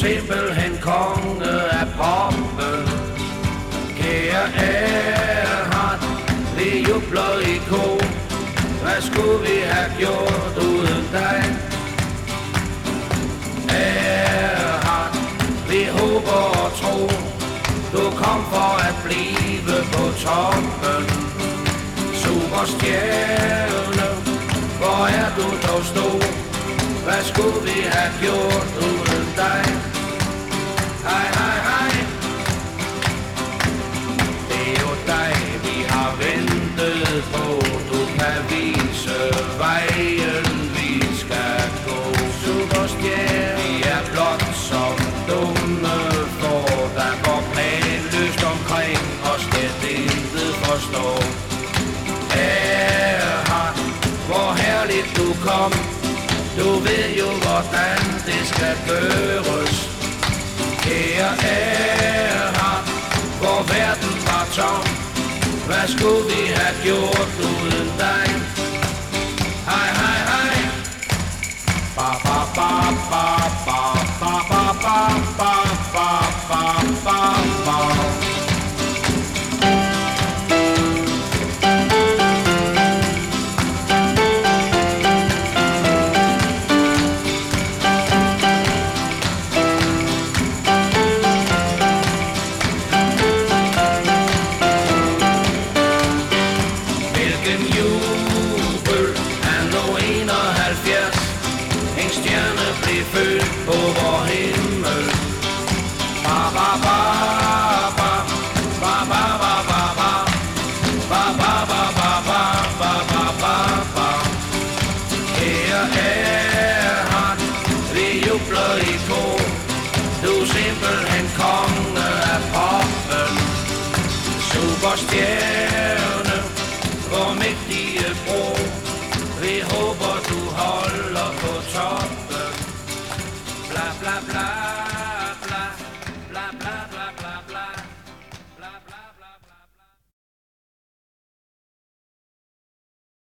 simpelthen konge af poppen. Kære Erhard, vi jubler i ko. Hvad skulle vi have gjort uden dig? Erhard, vi håber og tror, du kom for at blive på toppen. Superstjerne, hvor er du dog stor? Hvad skulle vi have gjort uden dig? Hej, hej, hej. Det er jo dig, vi har ventet på. Du kan vise vejen, vi skal gå. Superstjerne, vi er blot som dumme får, der går planløst omkring os, det intet forstår. Erhard, hvor herligt du kom. Du ved jo, hvordan det skal gøres. Kære Erhard, hvor verden var tom. Hvad skulle vi have gjort uden dig? Født på vor himmel. Ba ba ba ba. Ba ba ba ba ba. Ba ba ba ba ba Ba ba ba ba. Vi jubler i kor Du er simpelthen konge af poppen. Superstjerne Hvor mægtige bro Vi håber du blah blah.